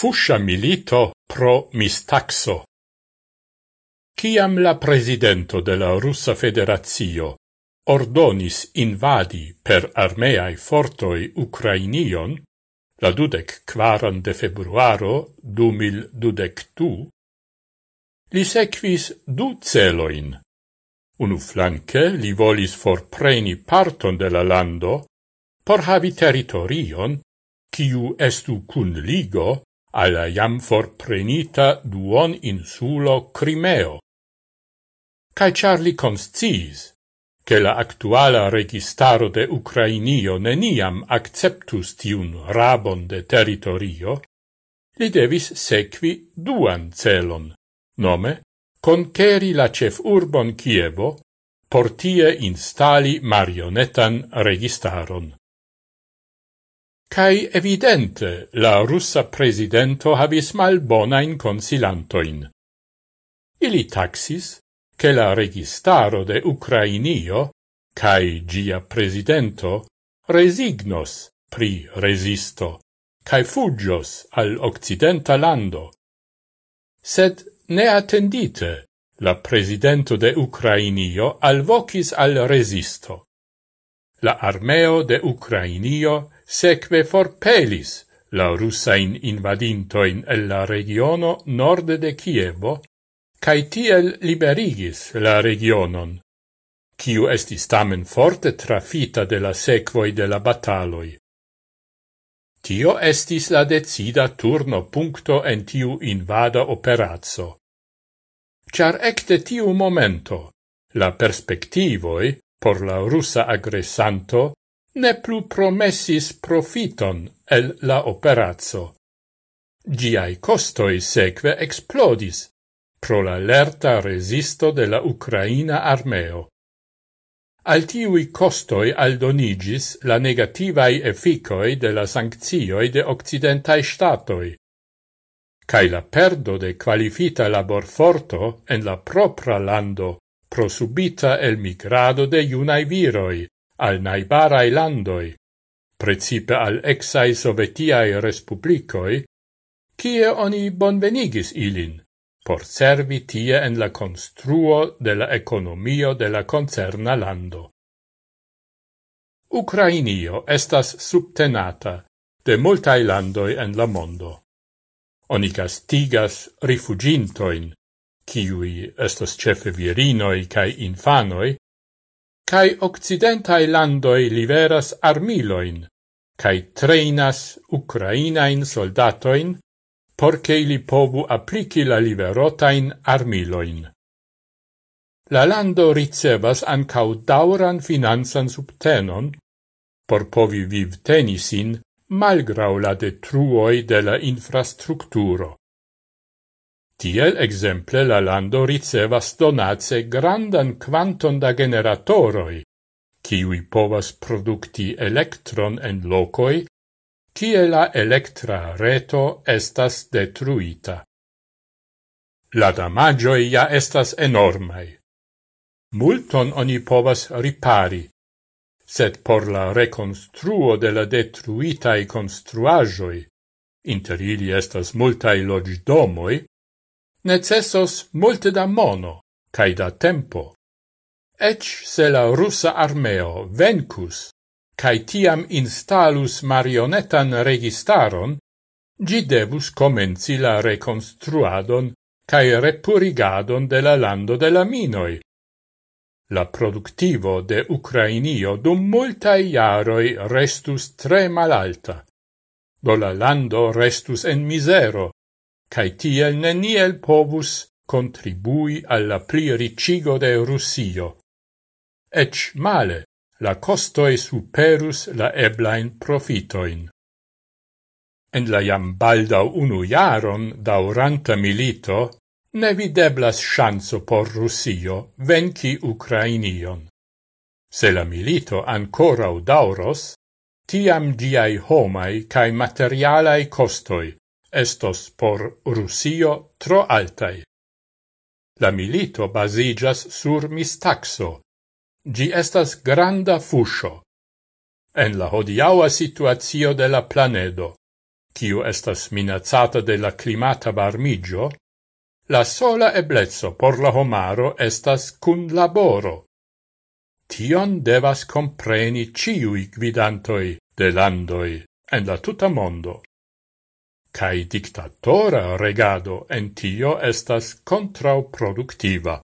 fuscia milito pro mistaxo. Ciam la presidento de la Russa Federazio ordonis invadi per armeae fortoi Ucrainion, la dudec quaran de februaro du mil dudec du, li sequis du celoin. Unu flanque li volis forpreni parton de la lando por havi territorion, ciu estu cun ligo alla iam forprenita duon insulo Crimeo. Cai Charlie consciis che la actuala registaro de Ucrainio neniam acceptus tiun rabon de territorio, li devis sequi duan celon, nome conceri la cef urbon Chievo, portie instali marionetan registaron. Cai evidente la russa presidento habis mal bonain consilantoin. Ili taxis che la registaro de Ucrainio cae gia presidento resignos pri resisto cae fugios al occidenta lando. Sed ne attendite la presidento de Ucrainio alvocis al resisto. La armeo de Ucrainio seque forpelis la russain invadintoin el la regiono norde de Kievo, cae tiel liberigis la regionon, ciu estis tamen forte trafita de la sequoi de la bataloi. Tio estis la decida turno puncto en tiu invada operazzo. Char ecte tiu momento, la perspectivoi por la russa aggressanto ne plu promessis profiton el la operazzo. Giai costoi seque explodis pro la lerta resisto de la Ucraina armeo. Al tiui costoi aldonigis la negativai efficoi de la sanctioi de occidentai statoi, cae la perdo de qualifita laborforto en la propra lando prosubita el migrado de iunai viroi, al naibarai landoi, precipe al exai sovetiae respublicoi, cie oni bonvenigis ilin, por servi tie en la construo de la economio de la concerna lando. Ucrainio estas subtenata de multae landoi en la mondo. Oni castigas rifugintoin, kiui estos cefe virinoi cae infanoi, cae occidentai landoi liveras armiloin, cae treinas ucrainain soldatoin, porce ili povu applici la liverotain armiloin. La lando ricevas ancau dauran finanzan subtenon, por povi viv tenisin malgrau la detruoi de la infrastructuro. Tiel exemple la lando ricevas donace grandan quanton da generatoroi, kiui povas producti elektron en locoi, kie la elektra reto estas detruita. La damagioi ja estas enormai. Multon oni povas ripari, sed por la reconstruo de la detruitai construagioi, inter ili estas multai logdomoi, necessos multe da mono, cae da tempo. Ec se la russa armeo vencus, cae tiam instalus marionetan registaron, gi devus comenci la reconstruadon cae repurigadon de la lando de la minoi. La productivo de Ucrainio dum multae iaroi restus tre malalta, do la lando restus en misero, cae tiel neniel povus contribui alla pli ricigo de Russio. Ec male, la costoi superus la eblain profitoin. En la jam baldau unu jaron dauranta milito, ne videblas chanso por Russio venci Ucrainion. Se la milito ancora dauros, tiam giai homai cae materialai costoi, estos por Rusio tro altai. La milito basigas sur mistaxo. Gi estas granda fuscio. En la hodiaua situazio de la planedo, kiu estas minacata de la climata varmigio, la sola eblezzo por la homaro estas cun laboro. Tion devas compreni ciui gvidantoi de landoi en la tuta mondo. Kaj dictatora regado en tio estas kontraŭproductiva.